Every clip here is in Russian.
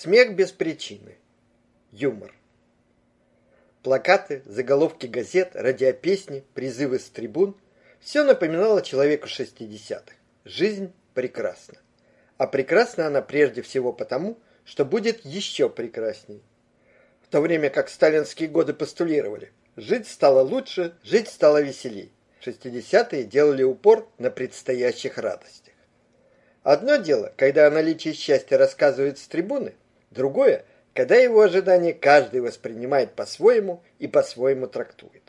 Смех без причины. Юмор. Плакаты, заголовки газет, радиопесни, призывы с трибун – все напоминало человеку 60-х. Жизнь прекрасна. А прекрасна она прежде всего потому, что будет еще прекрасней. В то время как сталинские годы постулировали, жить стало лучше, жить стало веселей. 60-е делали упор на предстоящих радостях. Одно дело, когда о наличии счастья рассказывают с трибуны – Другое, когда его ожидания каждый воспринимает по-своему и по-своему трактует.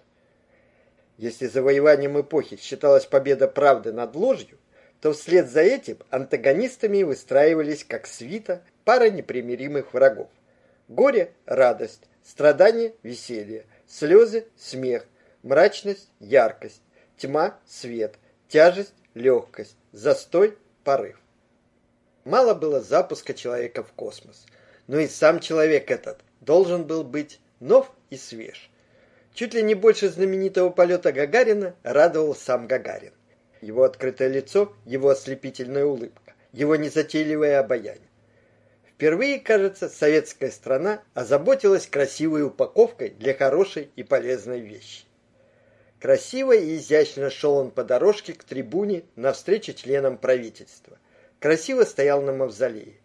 Если завоеванием эпохи считалась победа правды над ложью, то вслед за этим антагонистами выстраивались как свита пара непримиримых врагов. Горе – радость, страдание – веселье, слезы – смех, мрачность – яркость, тьма – свет, тяжесть – легкость, застой – порыв. Мало было запуска человека в космос – но и сам человек этот должен был быть нов и свеж. Чуть ли не больше знаменитого полета Гагарина радовал сам Гагарин. Его открытое лицо, его ослепительная улыбка, его незатейливое обаяние. Впервые, кажется, советская страна озаботилась красивой упаковкой для хорошей и полезной вещи. Красиво и изящно шел он по дорожке к трибуне навстречу членам правительства. Красиво стоял на мавзолее.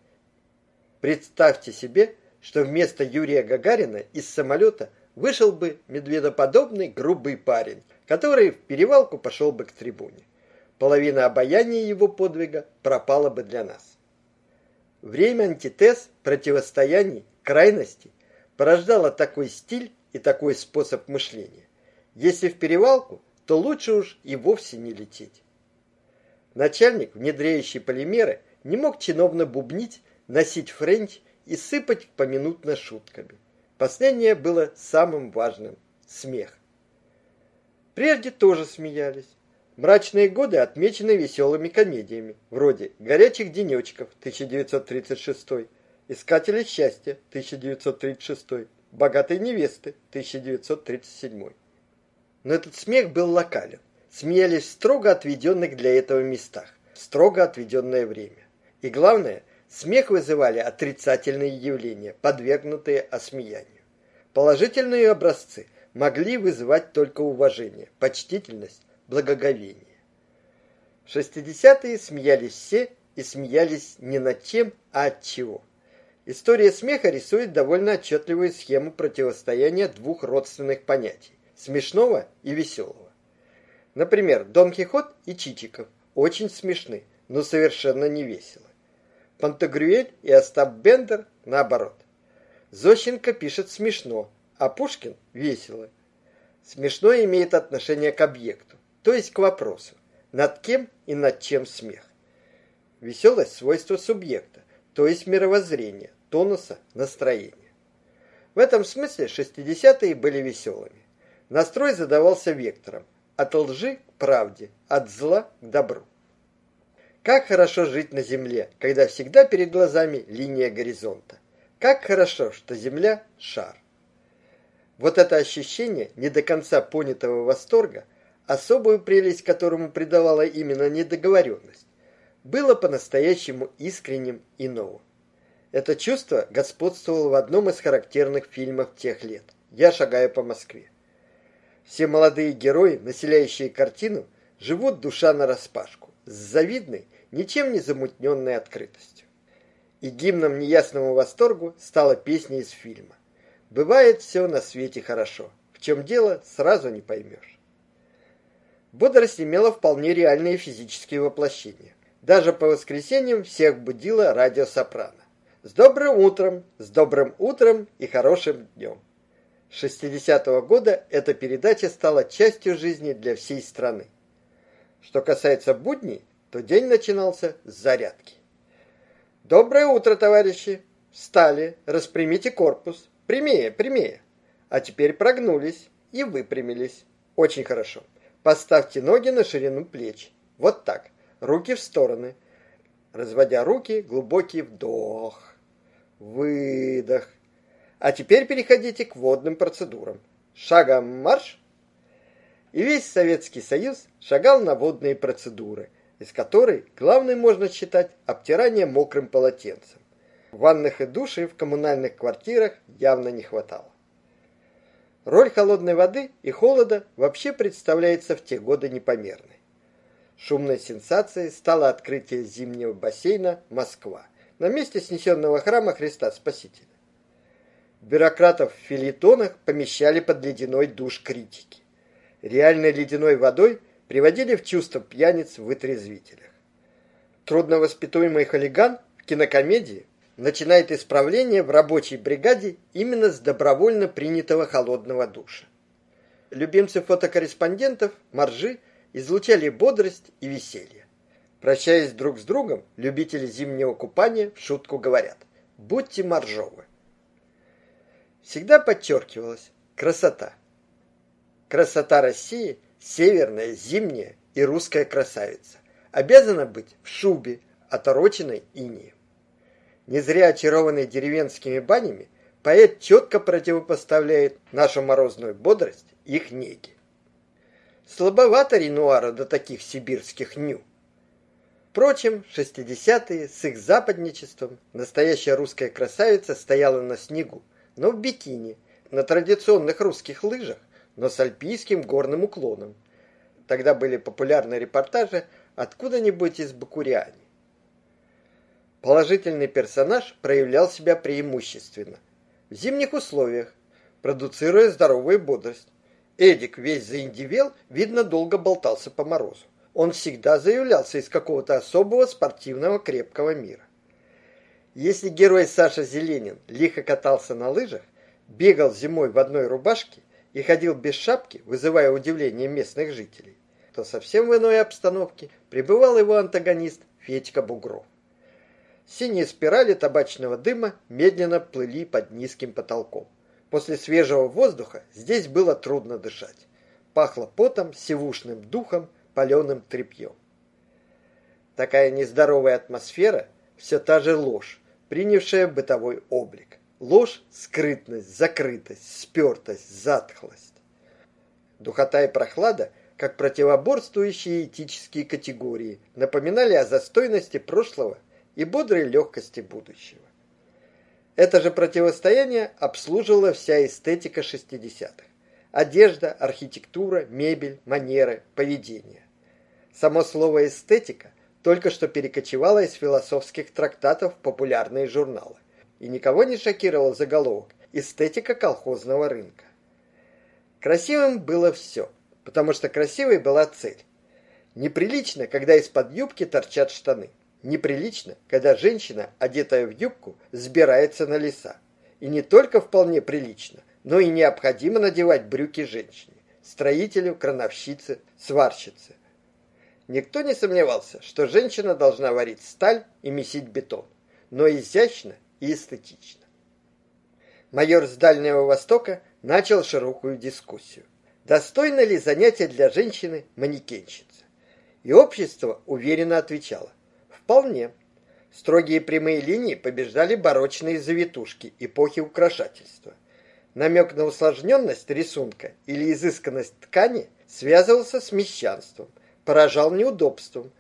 Представьте себе, что вместо Юрия Гагарина из самолета вышел бы медведоподобный грубый парень, который в перевалку пошел бы к трибуне. Половина обаяния его подвига пропала бы для нас. Время антитез, противостояний, крайностей порождало такой стиль и такой способ мышления. Если в перевалку, то лучше уж и вовсе не лететь. Начальник, внедряющий полимеры, не мог чиновно бубнить, носить френч и сыпать поминутно шутками. Последнее было самым важным – смех. Прежде тоже смеялись. Мрачные годы отмечены веселыми комедиями, вроде «Горячих денечков» 1936, «Искатели счастья» 1936, «Богатой невесты» 1937. Но этот смех был локален. Смеялись в строго отведенных для этого местах, в строго отведенное время. И главное – Смех вызывали отрицательные явления, подвергнутые осмеянию. Положительные образцы могли вызывать только уважение, почтительность, благоговение. В 60-е смеялись все и смеялись не над чем, а от чего. История смеха рисует довольно отчетливую схему противостояния двух родственных понятий – смешного и веселого. Например, Дон Кихот и Чичиков очень смешны, но совершенно не весело. Пантагрюэль и Остап Бендер наоборот. Зощенко пишет смешно, а Пушкин весело. Смешно имеет отношение к объекту, то есть к вопросу, над кем и над чем смех. Веселость – свойство субъекта, то есть мировоззрения, тонуса, настроения. В этом смысле 60-е были веселыми. Настрой задавался вектором – от лжи к правде, от зла к добру. Как хорошо жить на земле, когда всегда перед глазами линия горизонта. Как хорошо, что земля – шар. Вот это ощущение не до конца понятого восторга, особую прелесть которому придавала именно недоговоренность, было по-настоящему искренним и новым. Это чувство господствовало в одном из характерных фильмов тех лет «Я шагаю по Москве». Все молодые герои, населяющие картину, живут душа нараспашку, с завидной, ничем не замутненной открытостью. И гимном неясному восторгу стала песня из фильма. Бывает все на свете хорошо. В чем дело, сразу не поймешь. Бодрость имела вполне реальные физические воплощения. Даже по воскресеньям всех будила радиосопрано. С добрым утром, с добрым утром и хорошим днем. С 60-го года эта передача стала частью жизни для всей страны. Что касается будней, то день начинался с зарядки. «Доброе утро, товарищи! Встали, распрямите корпус. Прямее, прямее. А теперь прогнулись и выпрямились. Очень хорошо. Поставьте ноги на ширину плеч. Вот так. Руки в стороны. Разводя руки, глубокий вдох. Выдох. А теперь переходите к водным процедурам. Шагом марш. И весь Советский Союз шагал на водные процедуры – из которой главной можно считать обтирание мокрым полотенцем. Ванных и душей в коммунальных квартирах явно не хватало. Роль холодной воды и холода вообще представляется в те годы непомерной. Шумной сенсацией стало открытие зимнего бассейна «Москва» на месте снесенного храма Христа Спасителя. Бюрократов в филитонах помещали под ледяной душ критики. Реальной ледяной водой приводили в чувство пьяниц в вытрезвителях. Трудновоспитуемый хулиган в кинокомедии начинает исправление в рабочей бригаде именно с добровольно принятого холодного душа. Любимцы фотокорреспондентов, моржи, излучали бодрость и веселье. Прощаясь друг с другом, любители зимнего купания в шутку говорят «Будьте моржовы». Всегда подчеркивалась красота. Красота России – северная, зимняя и русская красавица. Обязана быть в шубе, отороченной инеем. Не зря очарованный деревенскими банями, поэт четко противопоставляет нашу морозную бодрость их неге. Слабовато Ренуара до таких сибирских ню. Впрочем, 60-е с их западничеством настоящая русская красавица стояла на снегу, но в бикини, на традиционных русских лыжах, но с альпийским горным уклоном. Тогда были популярны репортажи откуда-нибудь из Бакуряни. Положительный персонаж проявлял себя преимущественно в зимних условиях, продуцируя здоровую бодрость. Эдик весь заиндивел, видно, долго болтался по морозу. Он всегда заявлялся из какого-то особого спортивного крепкого мира. Если герой Саша Зеленин лихо катался на лыжах, бегал зимой в одной рубашке и ходил без шапки, вызывая удивление местных жителей, то совсем в иной обстановке пребывал его антагонист Федька Бугров. Синие спирали табачного дыма медленно плыли под низким потолком. После свежего воздуха здесь было трудно дышать. Пахло потом, сивушным духом, паленым тряпьем. Такая нездоровая атмосфера – все та же ложь, принявшая бытовой облик. Ложь – скрытность, закрытость, спертость, затхлость. Духота и прохлада, как противоборствующие этические категории, напоминали о застойности прошлого и бодрой легкости будущего. Это же противостояние обслуживала вся эстетика 60-х. Одежда, архитектура, мебель, манеры, поведение. Само слово «эстетика» только что перекочевало из философских трактатов в популярные журналы. И никого не шокировал заголовок «Эстетика колхозного рынка». Красивым было все, потому что красивой была цель. Неприлично, когда из-под юбки торчат штаны. Неприлично, когда женщина, одетая в юбку, сбирается на леса. И не только вполне прилично, но и необходимо надевать брюки женщине, строителю, крановщице, сварщице. Никто не сомневался, что женщина должна варить сталь и месить бетон, но изящно и эстетично. Майор с Дальнего Востока начал широкую дискуссию. Достойно ли занятие для женщины манекенщицы? И общество уверенно отвечало – Вполне. Строгие прямые линии побеждали барочные завитушки эпохи украшательства. Намек на усложненность рисунка или изысканность ткани связывался с мещанством, поражал неудобством.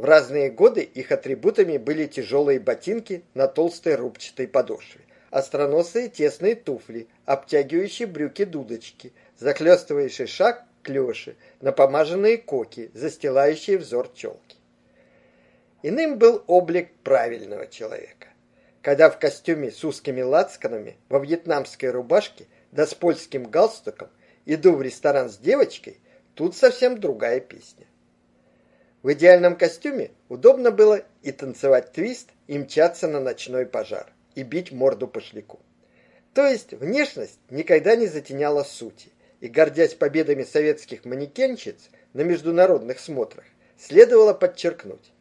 В разные годы их атрибутами были тяжелые ботинки на толстой рубчатой подошве, остроносые тесные туфли, обтягивающие брюки-дудочки, захлестывающий шаг клёши, напомаженные коки, застилающие взор челки. Иным был облик правильного человека. Когда в костюме с узкими лацканами, во вьетнамской рубашке да с польским галстуком иду в ресторан с девочкой, тут совсем другая песня. В идеальном костюме удобно было и танцевать твист, и мчаться на ночной пожар, и бить морду пошляку. То есть внешность никогда не затеняла сути, и, гордясь победами советских манекенщиц на международных смотрах, следовало подчеркнуть,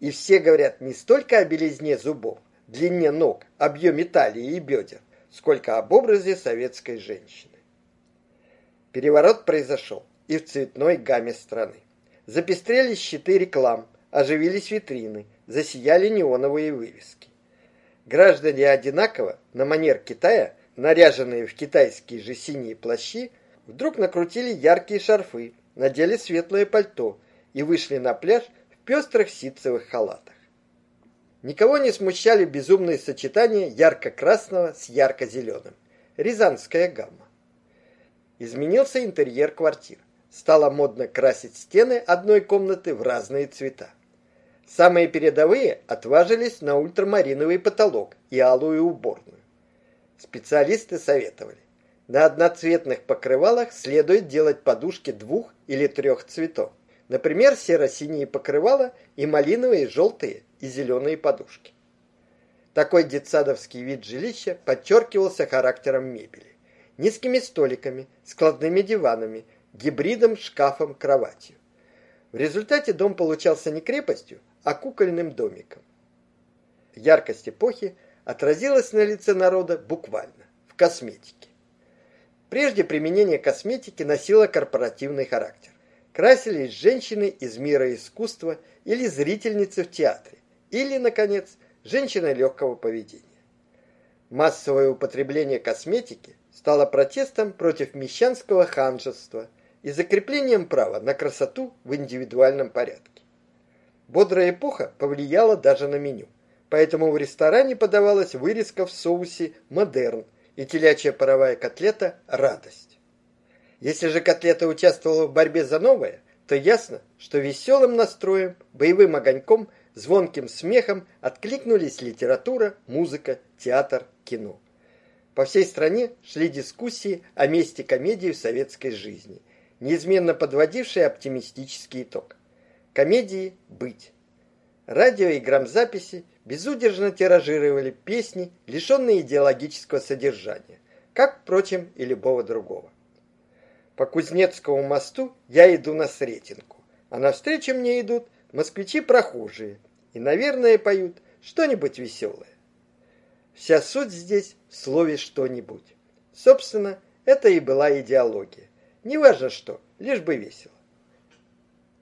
и все говорят не столько о белизне зубов, длине ног, объеме талии и бедер, сколько об образе советской женщины. Переворот произошел и в цветной гамме страны. Запестрели щиты реклам, оживились витрины, засияли неоновые вывески. Граждане одинаково, на манер Китая, наряженные в китайские же синие плащи, вдруг накрутили яркие шарфы, надели светлое пальто и вышли на пляж пестрых ситцевых халатах. Никого не смущали безумные сочетания ярко-красного с ярко-зеленым. Рязанская гамма. Изменился интерьер квартир. Стало модно красить стены одной комнаты в разные цвета. Самые передовые отважились на ультрамариновый потолок и алую уборную. Специалисты советовали. На одноцветных покрывалах следует делать подушки двух или трех цветов. Например, серо-синие покрывала и малиновые, желтые и зеленые подушки. Такой детсадовский вид жилища подчеркивался характером мебели. Низкими столиками, складными диванами, гибридом, шкафом, кроватью. В результате дом получался не крепостью, а кукольным домиком. Яркость эпохи отразилась на лице народа буквально, в косметике. Прежде применение косметики носило корпоративный характер красились женщины из мира искусства или зрительницы в театре, или, наконец, женщины легкого поведения. Массовое употребление косметики стало протестом против мещанского ханжества и закреплением права на красоту в индивидуальном порядке. Бодрая эпоха повлияла даже на меню, поэтому в ресторане подавалась вырезка в соусе «Модерн» и телячья паровая котлета «Радость». Если же котлета участвовала в борьбе за новое, то ясно, что веселым настроем, боевым огоньком, звонким смехом откликнулись литература, музыка, театр, кино. По всей стране шли дискуссии о месте комедии в советской жизни, неизменно подводившие оптимистический итог. Комедии быть. Радио и грамзаписи безудержно тиражировали песни, лишенные идеологического содержания, как, впрочем, и любого другого. По Кузнецкому мосту я иду на Сретенку, а навстречу мне идут москвичи-прохожие и, наверное, поют что-нибудь веселое. Вся суть здесь в слове «что-нибудь». Собственно, это и была идеология. Неважно что, лишь бы весело.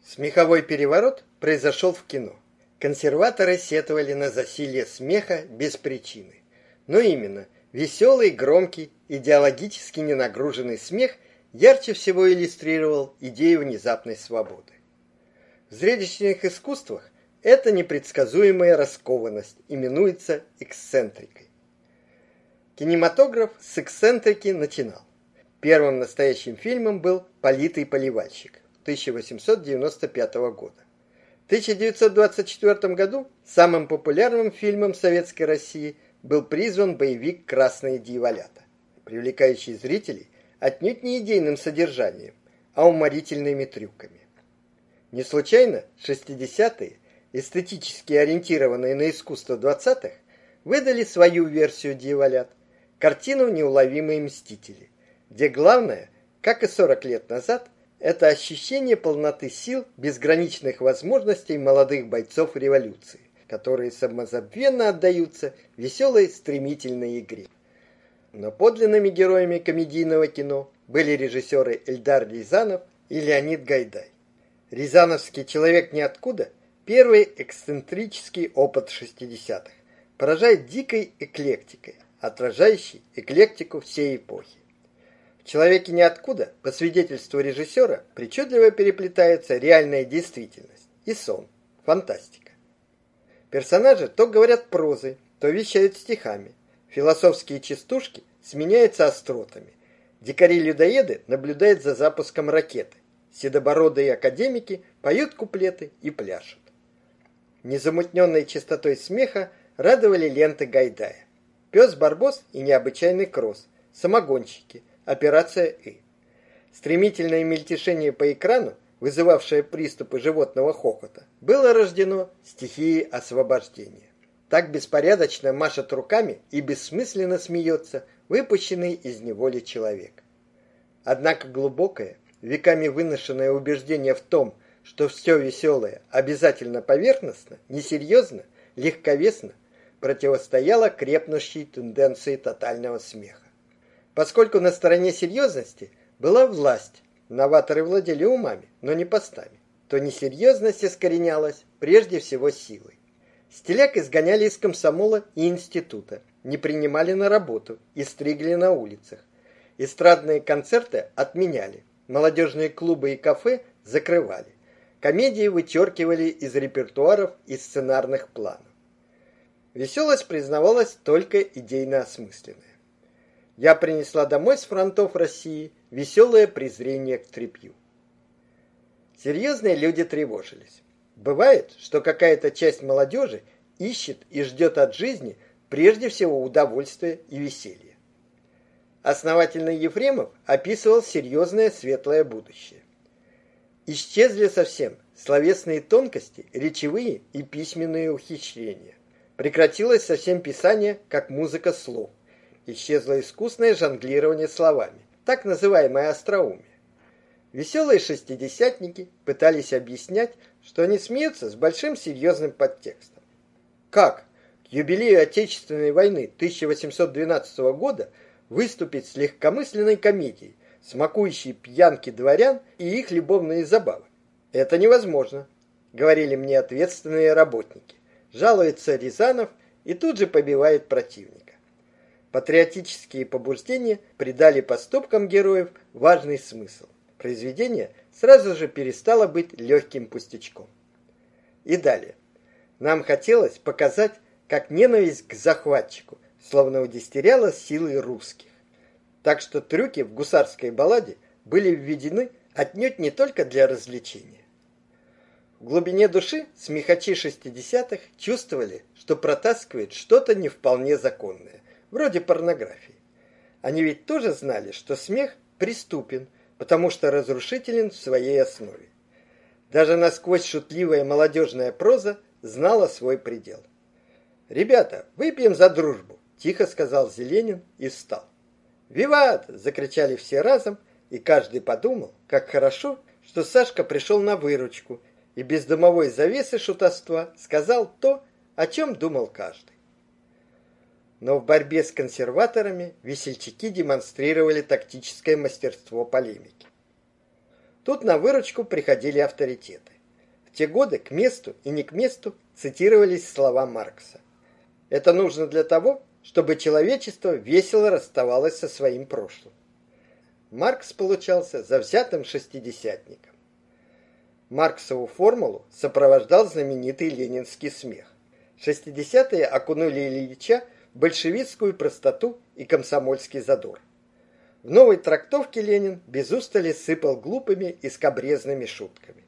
Смеховой переворот произошел в кино. Консерваторы сетовали на засилье смеха без причины. Но именно веселый, громкий, идеологически ненагруженный смех ярче всего иллюстрировал идею внезапной свободы. В зрелищных искусствах эта непредсказуемая раскованность именуется эксцентрикой. Кинематограф с эксцентрики начинал. Первым настоящим фильмом был «Политый поливальщик» 1895 года. В 1924 году самым популярным фильмом советской России был призван боевик «Красные дьяволята», привлекающий зрителей отнюдь не идейным содержанием, а уморительными трюками. Не случайно 60-е, эстетически ориентированные на искусство 20-х, выдали свою версию «Дьяволят» – картину «Неуловимые мстители», где главное, как и 40 лет назад, это ощущение полноты сил, безграничных возможностей молодых бойцов революции, которые самозабвенно отдаются веселой стремительной игре. Но подлинными героями комедийного кино были режиссеры Эльдар Рязанов и Леонид Гайдай. Рязановский «Человек ниоткуда» – первый эксцентрический опыт 60-х, поражает дикой эклектикой, отражающей эклектику всей эпохи. «Человеке ниоткуда» по свидетельству режиссера причудливо переплетается реальная действительность и сон, фантастика. Персонажи то говорят прозой, то вещают стихами, Философские частушки сменяются остротами. Дикари-людоеды наблюдают за запуском ракеты. Седобородые академики поют куплеты и пляшут. Незамутненной чистотой смеха радовали ленты Гайдая. Пес Барбос и необычайный кросс, самогонщики, операция И. Стремительное мельтешение по экрану, вызывавшее приступы животного хохота, было рождено стихией освобождения. Так беспорядочно машет руками и бессмысленно смеется выпущенный из неволи человек. Однако глубокое, веками выношенное убеждение в том, что все веселое обязательно поверхностно, несерьезно, легковесно, противостояло крепнущей тенденции тотального смеха. Поскольку на стороне серьезности была власть, новаторы владели умами, но не постами, то несерьезность искоренялась прежде всего силой. Стиляк изгоняли из комсомола и института, не принимали на работу и стригли на улицах. Эстрадные концерты отменяли, молодежные клубы и кафе закрывали. Комедии вычеркивали из репертуаров и сценарных планов. Веселость признавалась только идейно осмысленная. Я принесла домой с фронтов России веселое презрение к трепью. Серьезные люди тревожились. Бывает, что какая-то часть молодежи ищет и ждет от жизни прежде всего удовольствия и веселья. Основательный Ефремов описывал серьезное светлое будущее. Исчезли совсем словесные тонкости, речевые и письменные ухищрения. Прекратилось совсем писание, как музыка слов. Исчезло искусное жонглирование словами, так называемое остроумие. Веселые шестидесятники пытались объяснять, что они смеются с большим серьезным подтекстом. Как к юбилею Отечественной войны 1812 года выступить с легкомысленной комедией, смакующей пьянки дворян и их любовные забавы? Это невозможно, говорили мне ответственные работники жалуется Рязанов и тут же побивает противника. Патриотические побуждения придали поступкам героев важный смысл. Произведение сразу же перестало быть легким пустячком. И далее. Нам хотелось показать, как ненависть к захватчику словно удестеряла силы русских. Так что трюки в гусарской балладе были введены отнюдь не только для развлечения. В глубине души смехачи шестидесятых чувствовали, что протаскивают что-то не вполне законное, вроде порнографии. Они ведь тоже знали, что смех преступен, потому что разрушителен в своей основе. Даже насквозь шутливая молодежная проза знала свой предел. «Ребята, выпьем за дружбу!» – тихо сказал Зеленин и встал. «Виват!» – закричали все разом, и каждый подумал, как хорошо, что Сашка пришел на выручку и без дымовой завесы шутовства сказал то, о чем думал каждый. Но в борьбе с консерваторами весельчаки демонстрировали тактическое мастерство полемики. Тут на выручку приходили авторитеты. В те годы к месту и не к месту цитировались слова Маркса. Это нужно для того, чтобы человечество весело расставалось со своим прошлым. Маркс получался завзятым шестидесятником. Марксову формулу сопровождал знаменитый ленинский смех. Шестидесятые окунули Ильича большевистскую простоту и комсомольский задор. В новой трактовке Ленин без устали сыпал глупыми и скобрезными шутками.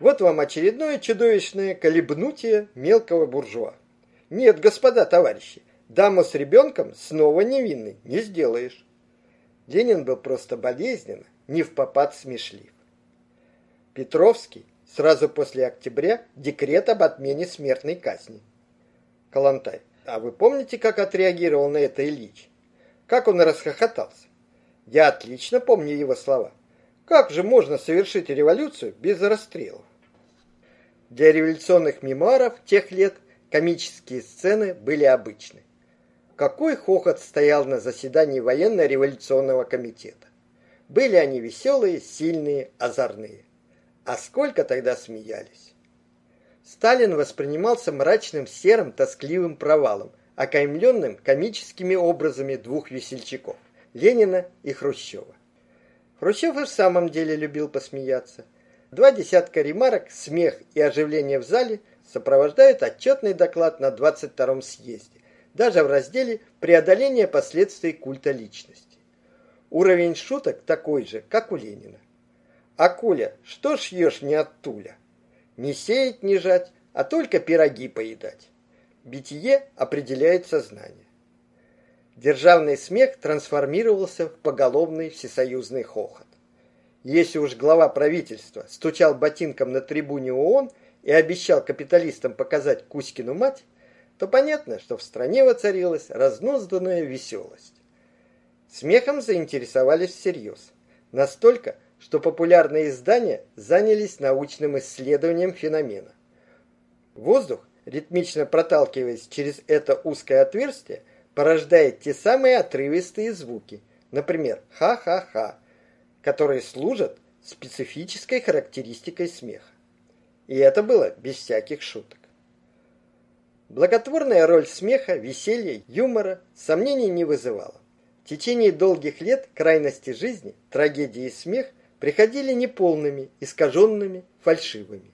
Вот вам очередное чудовищное колебнутие мелкого буржуа. Нет, господа товарищи, даму с ребенком снова невинной не сделаешь. Ленин был просто болезненно, не в попад смешлив. Петровский сразу после октября декрет об отмене смертной казни. Калантай. А вы помните, как отреагировал на это Ильич? Как он расхохотался? Я отлично помню его слова. Как же можно совершить революцию без расстрелов? Для революционных мемуаров тех лет комические сцены были обычны. Какой хохот стоял на заседании военно-революционного комитета. Были они веселые, сильные, озорные. А сколько тогда смеялись. Сталин воспринимался мрачным, серым, тоскливым провалом, окаймленным комическими образами двух весельчаков – Ленина и Хрущева. Хрущев и в самом деле любил посмеяться. Два десятка ремарок, смех и оживление в зале сопровождают отчетный доклад на 22-м съезде, даже в разделе «Преодоление последствий культа личности». Уровень шуток такой же, как у Ленина. Акуля, что шьешь не от туля? Не сеять, не жать, а только пироги поедать. Битие определяет сознание. Державный смех трансформировался в поголовный всесоюзный хохот. Если уж глава правительства стучал ботинком на трибуне ООН и обещал капиталистам показать Кузькину мать, то понятно, что в стране воцарилась разнузданная веселость. Смехом заинтересовались всерьез. Настолько, что популярные издания занялись научным исследованием феномена. Воздух, ритмично проталкиваясь через это узкое отверстие, порождает те самые отрывистые звуки, например, ха-ха-ха, которые служат специфической характеристикой смеха. И это было без всяких шуток. Благотворная роль смеха, веселья, юмора сомнений не вызывала. В течение долгих лет крайности жизни, трагедии и смех приходили неполными, искаженными, фальшивыми.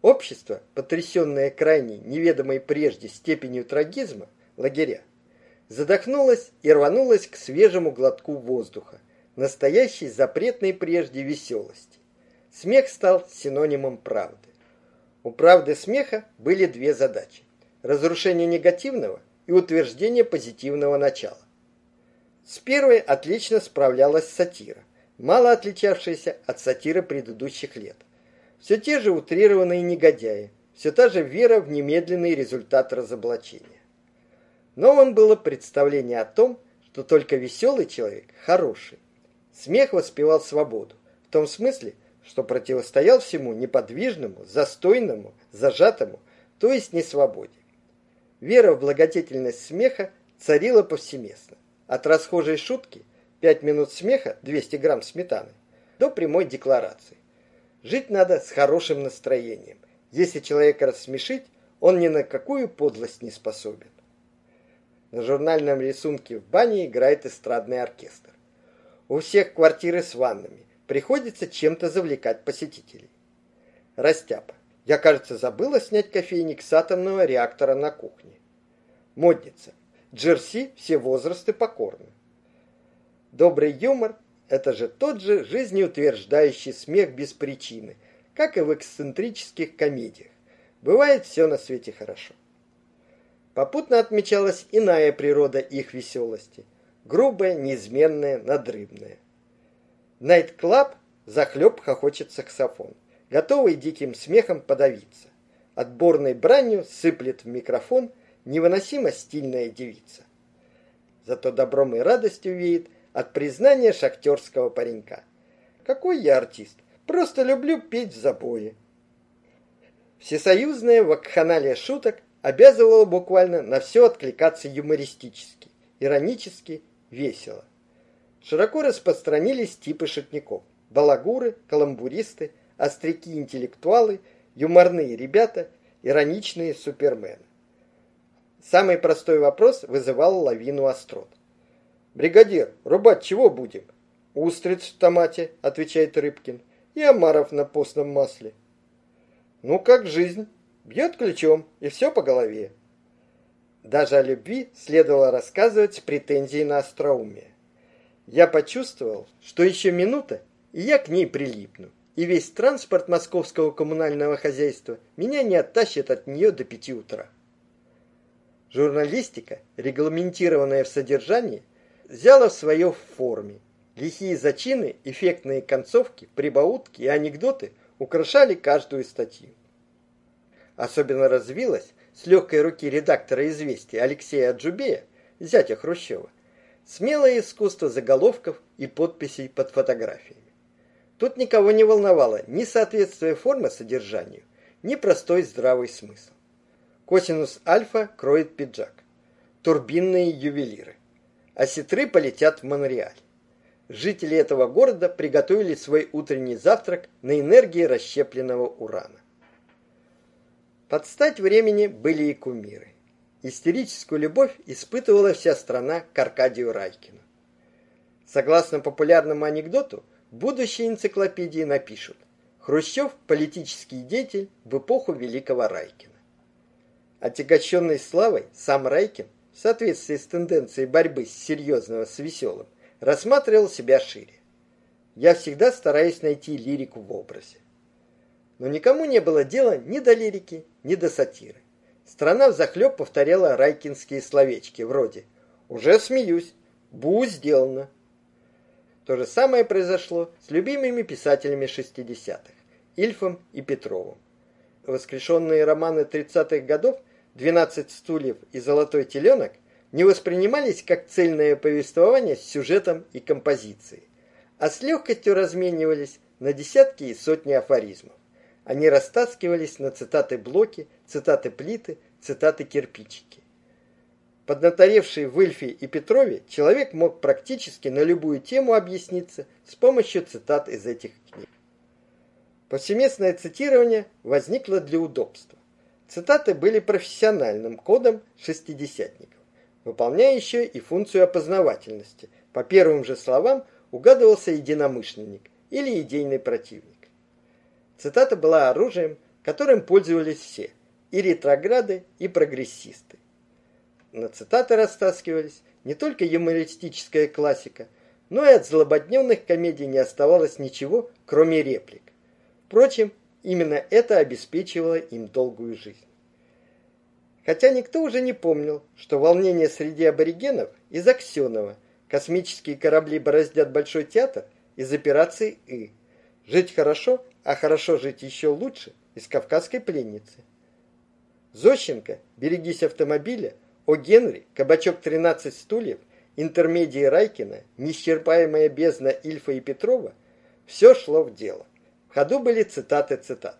Общество, потрясенное крайней, неведомой прежде степенью трагизма, лагеря, задохнулось и рванулось к свежему глотку воздуха, настоящей запретной прежде веселости. Смех стал синонимом правды. У правды смеха были две задачи: разрушение негативного и утверждение позитивного начала. С первой отлично справлялась сатира, мало отличавшаяся от сатиры предыдущих лет. Все те же утрированные негодяи, все та же вера в немедленный результат разоблачения. Новым было представление о том, что только веселый человек хороший. Смех воспевал свободу, в том смысле, что противостоял всему неподвижному, застойному, зажатому, то есть несвободе. Вера в благодетельность смеха царила повсеместно. От расхожей шутки 5 минут смеха 200 грамм сметаны до прямой декларации. Жить надо с хорошим настроением. Если человека рассмешить, он ни на какую подлость не способен. На журнальном рисунке в бане играет эстрадный оркестр. У всех квартиры с ваннами. Приходится чем-то завлекать посетителей. Растяпа. Я, кажется, забыла снять кофейник с атомного реактора на кухне. Модница. Джерси все возрасты покорны. Добрый юмор – это же тот же жизнеутверждающий смех без причины, как и в эксцентрических комедиях. Бывает все на свете хорошо. Попутно отмечалась иная природа их веселости – грубая, неизменная, надрывная. Найт-клаб взахлеб хохочет саксофон готовый диким смехом подавиться. Отборной бранью сыплет в микрофон невыносимо стильная девица. Зато добром и радостью веет от признания шахтерского паренька. Какой я артист, просто люблю петь в забое. Всесоюзная вакханалия шуток обязывала буквально на все откликаться юмористически, иронически, весело. Широко распространились типы шутников: балагуры, каламбуристы, остряки-интеллектуалы, юморные ребята, ироничные супермены. Самый простой вопрос вызывал лавину острот. «Бригадир, рубать чего будем?» «Устриц в томате», — отвечает Рыбкин, «и омаров на постном масле». «Ну, как жизнь. Бьет ключом, и все по голове». Даже о любви следовало рассказывать с претензией на остроумие. Я почувствовал, что еще минута, и я к ней прилипну и весь транспорт московского коммунального хозяйства меня не оттащит от нее до пяти утра. Журналистика, регламентированная в содержании, взяла свое в форме. Лихие зачины, эффектные концовки, прибаутки и анекдоты украшали каждую статью. Особенно развилась с легкой руки редактора «Известий» Алексея Аджубея, зятя Хрущева, смелое искусство заголовков и подписей под фотографией. Тут никого не волновало ни соответствие формы содержанию, ни простой здравый смысл. Косинус альфа кроет пиджак. Турбинные ювелиры. Осетры полетят в Монреаль. Жители этого города приготовили свой утренний завтрак на энергии расщепленного урана. Под стать времени были и кумиры. Истерическую любовь испытывала вся страна к Аркадию Райкину. Согласно популярному анекдоту, будущей энциклопедии напишут Хрущев – политический деятель в эпоху Великого Райкина. Отягощенный славой, сам Райкин, в соответствии с тенденцией борьбы с серьезного с веселым, рассматривал себя шире. Я всегда стараюсь найти лирику в образе. Но никому не было дела ни до лирики, ни до сатиры. Страна взахлеб повторяла райкинские словечки вроде «Уже смеюсь», «Бу сделано», то же самое произошло с любимыми писателями 60-х Ильфом и Петровым. Воскрешенные романы 30-х годов «12 стульев» и «Золотой теленок» не воспринимались как цельное повествование с сюжетом и композицией, а с легкостью разменивались на десятки и сотни афоризмов. Они растаскивались на цитаты-блоки, цитаты-плиты, цитаты-кирпичики. Поднаторевший в Ильфе и Петрове, человек мог практически на любую тему объясниться с помощью цитат из этих книг. Повсеместное цитирование возникло для удобства. Цитаты были профессиональным кодом шестидесятников, выполняя еще и функцию опознавательности. По первым же словам угадывался единомышленник или идейный противник. Цитата была оружием, которым пользовались все – и ретрограды, и прогрессисты. На цитаты растаскивались не только юмористическая классика, но и от злободневных комедий не оставалось ничего, кроме реплик. Впрочем, именно это обеспечивало им долгую жизнь. Хотя никто уже не помнил, что волнение среди аборигенов из Аксенова, космические корабли бороздят Большой театр из операции «И», жить хорошо, а хорошо жить еще лучше из кавказской пленницы. Зощенко, берегись автомобиля, О. Генри, кабачок 13 стульев, интермедии Райкина, неисчерпаемая бездна Ильфа и Петрова, все шло в дело. Ходу были цитаты цитат.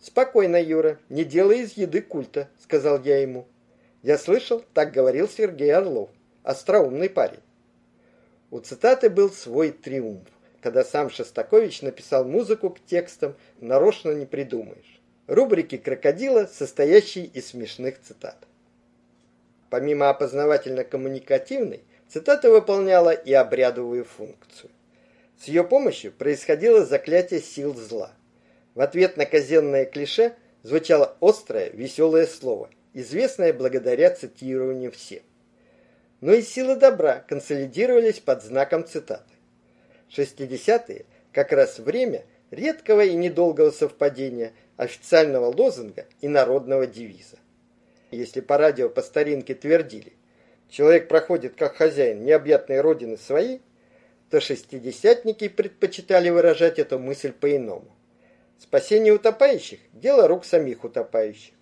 «Спокойно, Юра, не делай из еды культа», — сказал я ему. Я слышал, так говорил Сергей Орлов, остроумный парень. У цитаты был свой триумф, когда сам Шостакович написал музыку к текстам, нарочно не придумаешь рубрики «Крокодила», состоящей из смешных цитат. Помимо опознавательно-коммуникативной, цитата выполняла и обрядовую функцию. С ее помощью происходило заклятие сил зла. В ответ на казенное клише звучало острое, веселое слово, известное благодаря цитированию всем. Но и силы добра консолидировались под знаком цитаты. 60-е – как раз время редкого и недолгого совпадения – официального лозунга и народного девиза. Если по радио по старинке твердили «человек проходит как хозяин необъятной родины своей», то шестидесятники предпочитали выражать эту мысль по-иному. Спасение утопающих – дело рук самих утопающих.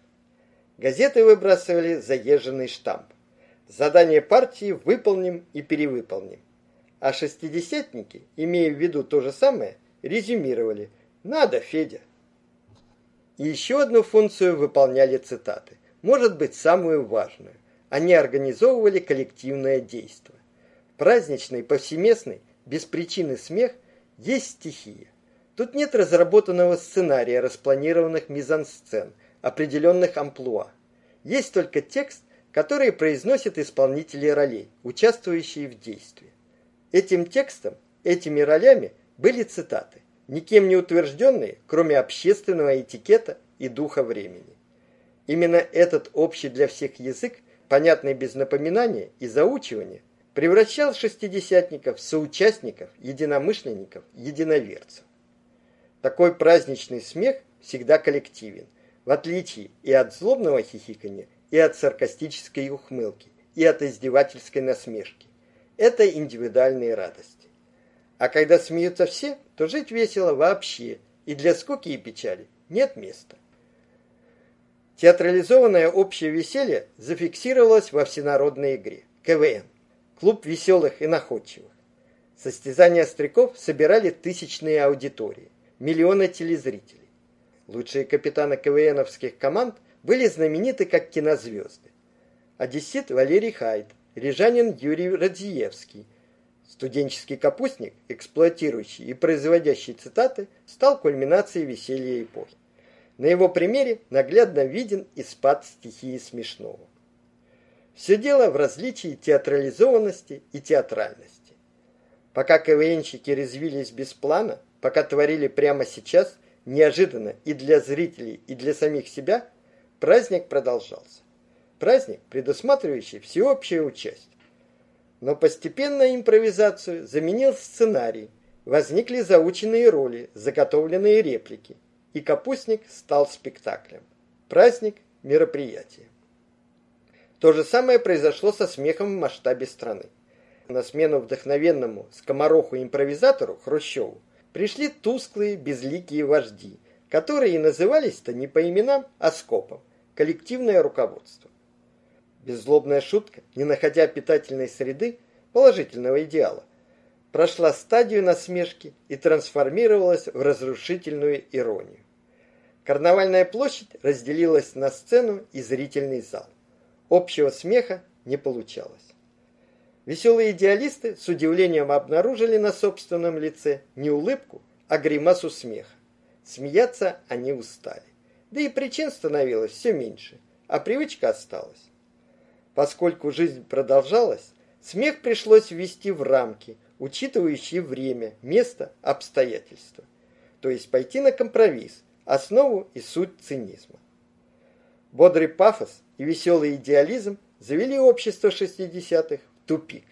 Газеты выбрасывали заезженный штамп. Задание партии выполним и перевыполним. А шестидесятники, имея в виду то же самое, резюмировали «надо, Федя». И еще одну функцию выполняли цитаты, может быть, самую важную. Они организовывали коллективное действие. Праздничный, повсеместный, без причины смех есть стихия. Тут нет разработанного сценария, распланированных мизансцен, определенных амплуа. Есть только текст, который произносят исполнители ролей, участвующие в действии. Этим текстом, этими ролями были цитаты никем не утвержденные, кроме общественного этикета и духа времени. Именно этот общий для всех язык, понятный без напоминания и заучивания, превращал шестидесятников в соучастников, единомышленников, единоверцев. Такой праздничный смех всегда коллективен, в отличие и от злобного хихикания, и от саркастической ухмылки, и от издевательской насмешки. Это индивидуальные радости. А когда смеются все, то жить весело вообще, и для скуки и печали нет места. Театрализованное общее веселье зафиксировалось во всенародной игре КВН, клуб веселых и находчивых. Состязания остряков собирали тысячные аудитории, миллионы телезрителей. Лучшие капитаны КВНовских команд были знамениты как кинозвезды. Одессит Валерий Хайд, рижанин Юрий Радзиевский – Студенческий капустник, эксплуатирующий и производящий цитаты, стал кульминацией веселья эпохи. На его примере наглядно виден и спад стихии смешного. Все дело в различии театрализованности и театральности. Пока КВНщики резвились без плана, пока творили прямо сейчас, неожиданно и для зрителей, и для самих себя, праздник продолжался. Праздник, предусматривающий всеобщее участие. Но постепенно импровизацию заменил сценарий. Возникли заученные роли, заготовленные реплики. И капустник стал спектаклем. Праздник – мероприятие. То же самое произошло со смехом в масштабе страны. На смену вдохновенному скомороху-импровизатору Хрущеву пришли тусклые, безликие вожди, которые и назывались-то не по именам, а скопом – коллективное руководство. Беззлобная шутка, не находя питательной среды, положительного идеала, прошла стадию насмешки и трансформировалась в разрушительную иронию. Карнавальная площадь разделилась на сцену и зрительный зал. Общего смеха не получалось. Веселые идеалисты с удивлением обнаружили на собственном лице не улыбку, а гримасу смеха. Смеяться они устали. Да и причин становилось все меньше, а привычка осталась. Поскольку жизнь продолжалась, смех пришлось ввести в рамки, учитывающие время, место, обстоятельства. То есть пойти на компромисс, основу и суть цинизма. Бодрый пафос и веселый идеализм завели общество 60-х в тупик.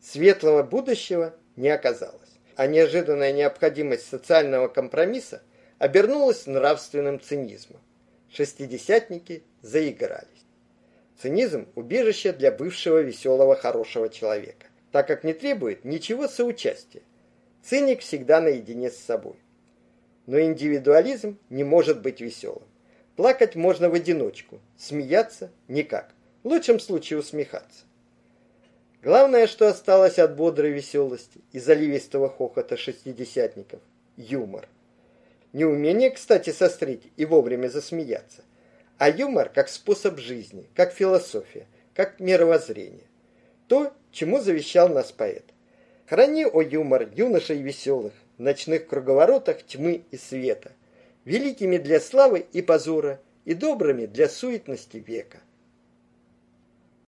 Светлого будущего не оказалось, а неожиданная необходимость социального компромисса обернулась нравственным цинизмом. Шестидесятники заигрались. Цинизм – убежище для бывшего веселого хорошего человека, так как не требует ничего соучастия. Циник всегда наедине с собой. Но индивидуализм не может быть веселым. Плакать можно в одиночку, смеяться – никак. В лучшем случае усмехаться. Главное, что осталось от бодрой веселости и заливистого хохота шестидесятников – юмор. Неумение, кстати, сострить и вовремя засмеяться, а юмор как способ жизни, как философия, как мировоззрение. То, чему завещал нас поэт. Храни, о юмор, юношей веселых, ночных круговоротах тьмы и света, великими для славы и позора и добрыми для суетности века.